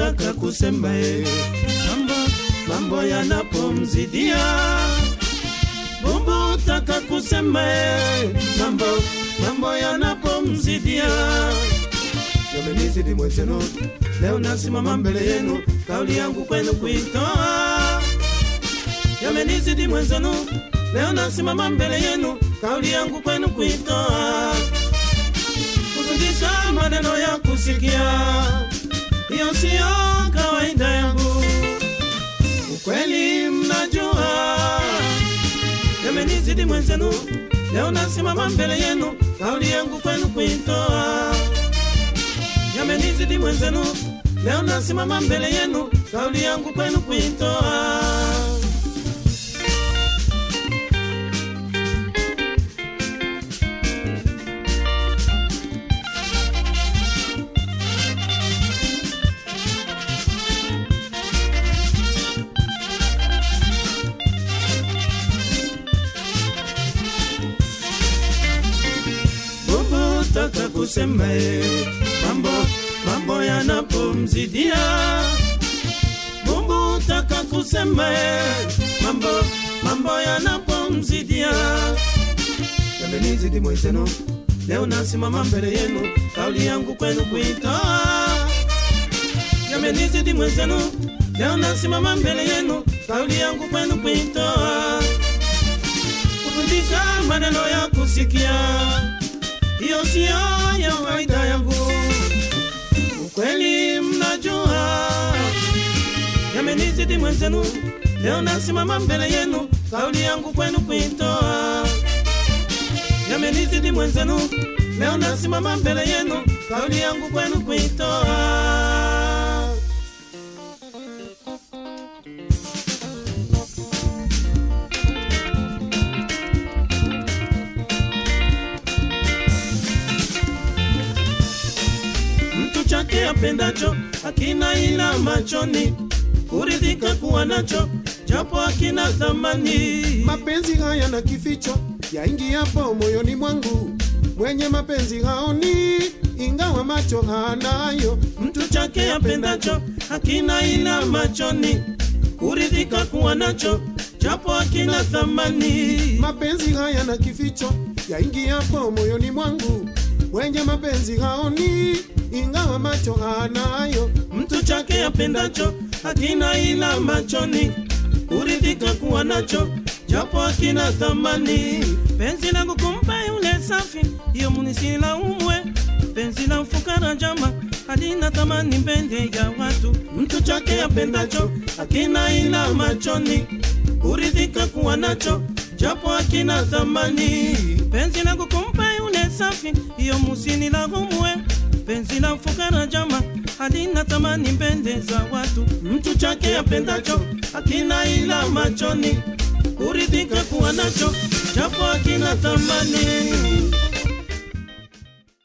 taka kusema eh, mambo mambo yanapomzidia. Bumbu taka kusema eh, mambo mambo yanapomzidia. Yamenizidi mwenzenu leo nasimama mbele yenu. Kauli yangu kwenu kuitoa. Yamenizidi mwenzenu leo nasimama mbele yenu. Kauli yangu kwenu kuitoa. Kufundisha maneno ya kusikia hiyo siyo kawaida yangu. Ukweli mnajua yamenizidi mwenzenu. Leo nasimama mbele yenu kauli yangu kwenu kuitoa. Yamenizidi mwenzenu. Leo nasimama mbele yenu kauli yangu kwenu kuitoa kusema eh, mambo mambo yanapomzidia. Mungu taka kusema eh, mambo mambo yanapomzidia. Yamenizidi mwenzenu leo nasimama mbele yenu kauli yangu kwenu kuita Yamenizidi mwenzenu leo nasimama mbele yenu kauli yangu kwenu kuitoa. Kufundisha maneno ya kusikia hiyo sio ya faida yangu. Ukweli mnajua, yamenizidi mwenzenu, leo nasimama mbele yenu, kauli yangu kwenu kuitoa. Yamenizidi mwenzenu, leo nasimama mbele yenu, kauli yangu kwenu kuitoa. Apendacho akina ila machoni, kuridhika kuwa nacho japo akina thamani. mapenzi haya na kificho yaingiapo moyoni mwangu. Mwenye mapenzi haoni ingawa macho hanayo Mtu chake apendacho akina ila machoni, kuridhika kuwa nacho japo akina thamani. mapenzi haya na kificho yaingiapo moyoni mwangu mwenye mapenzi haoni ingawa macho anayo. Mtu chake apendacho akina ila machoni, kuridhika kuwa nacho japo akina thamani. Penzi langu kumpa yule safi, hiyo munisila. Penzi la mfukara jama halina thamani mbele ya watu. Mtu chake apendacho akina ila machoni, kuridhika kuwa nacho japo akina thamani. Penzi langu kumpa safi, hiyo musini la umwe penzi la mfukara jama halina thamani mbele za watu. Mtu chake apendacho akina ila machoni, kuridhika kuwa nacho japo akina thamani.